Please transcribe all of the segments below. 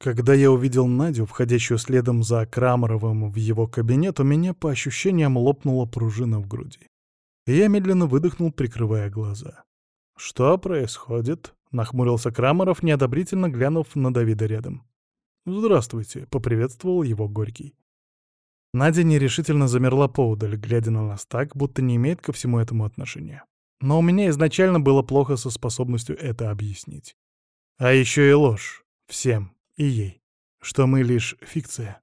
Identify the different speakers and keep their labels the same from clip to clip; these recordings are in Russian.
Speaker 1: Когда я увидел Надю, входящую следом за Крамаровым в его кабинет, у меня по ощущениям лопнула пружина в груди. Я медленно выдохнул, прикрывая глаза. «Что происходит?» — нахмурился Крамаров, неодобрительно глянув на Давида рядом. «Здравствуйте», — поприветствовал его Горький. Надя нерешительно замерла поудаль, глядя на нас так, будто не имеет ко всему этому отношения. Но у меня изначально было плохо со способностью это объяснить. А еще и ложь. Всем и ей, что мы лишь фикция.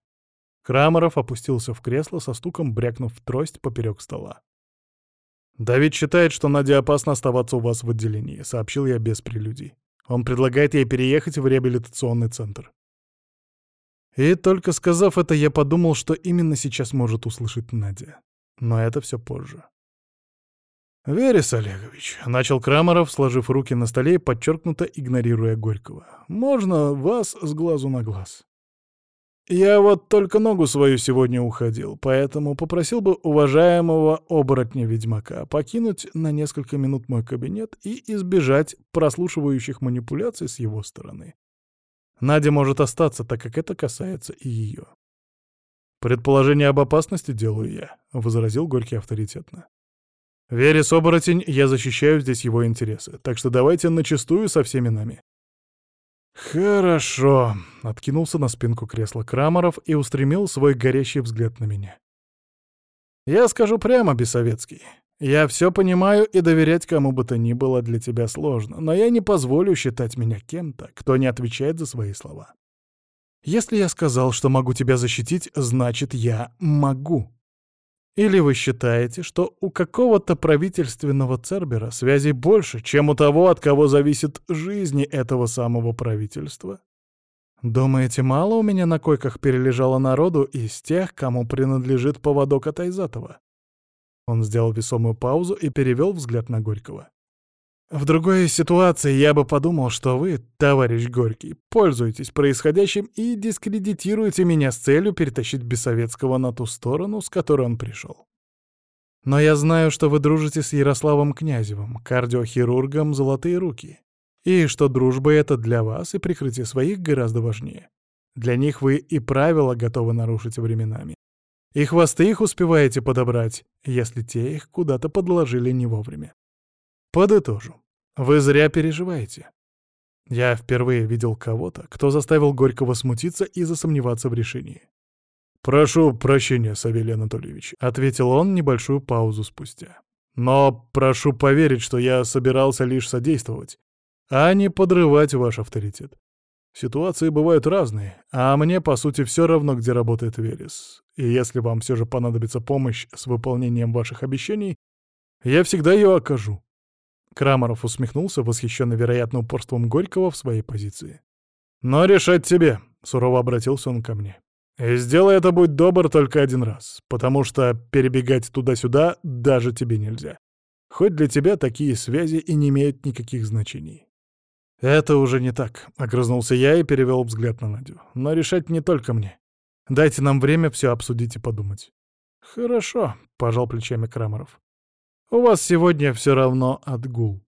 Speaker 1: Крамаров опустился в кресло со стуком, брякнув трость поперек стола. «Давид считает, что Наде опасно оставаться у вас в отделении», — сообщил я без прелюдий. «Он предлагает ей переехать в реабилитационный центр». И только сказав это, я подумал, что именно сейчас может услышать Надя. Но это все позже. «Верес Олегович», — начал Крамаров, сложив руки на столе и подчеркнуто игнорируя Горького, — «можно вас с глазу на глаз?» «Я вот только ногу свою сегодня уходил, поэтому попросил бы уважаемого оборотня-ведьмака покинуть на несколько минут мой кабинет и избежать прослушивающих манипуляций с его стороны. Надя может остаться, так как это касается и ее». «Предположение об опасности делаю я», — возразил Горький авторитетно. Верес оборотень, я защищаю здесь его интересы, так что давайте начистую со всеми нами. «Хорошо», — откинулся на спинку кресла Крамаров и устремил свой горящий взгляд на меня. «Я скажу прямо, Бесовецкий. Я все понимаю, и доверять кому бы то ни было для тебя сложно, но я не позволю считать меня кем-то, кто не отвечает за свои слова. Если я сказал, что могу тебя защитить, значит, я могу. Или вы считаете, что у какого-то правительственного Цербера связей больше, чем у того, от кого зависит жизнь этого самого правительства? Думаете, мало у меня на койках перележало народу из тех, кому принадлежит поводок от Айзатова? Он сделал весомую паузу и перевел взгляд на Горького. В другой ситуации я бы подумал, что вы, товарищ Горький, пользуетесь происходящим и дискредитируете меня с целью перетащить Бессоветского на ту сторону, с которой он пришел. Но я знаю, что вы дружите с Ярославом Князевым, кардиохирургом «Золотые руки», и что дружба эта для вас и прикрытие своих гораздо важнее. Для них вы и правила готовы нарушить временами. И хвосты их успеваете подобрать, если те их куда-то подложили не вовремя. Подытожу. Вы зря переживаете. Я впервые видел кого-то, кто заставил Горького смутиться и засомневаться в решении. «Прошу прощения, Савелий Анатольевич», — ответил он небольшую паузу спустя. «Но прошу поверить, что я собирался лишь содействовать, а не подрывать ваш авторитет. Ситуации бывают разные, а мне, по сути, все равно, где работает Верес. И если вам все же понадобится помощь с выполнением ваших обещаний, я всегда ее окажу. Крамаров усмехнулся, восхищенный вероятно упорством Горького в своей позиции. «Но решать тебе», — сурово обратился он ко мне. «И сделай это, будь добр, только один раз, потому что перебегать туда-сюда даже тебе нельзя. Хоть для тебя такие связи и не имеют никаких значений». «Это уже не так», — огрызнулся я и перевел взгляд на Надю. «Но решать не только мне. Дайте нам время все обсудить и подумать». «Хорошо», — пожал плечами Крамаров. У вас сегодня все равно отгул.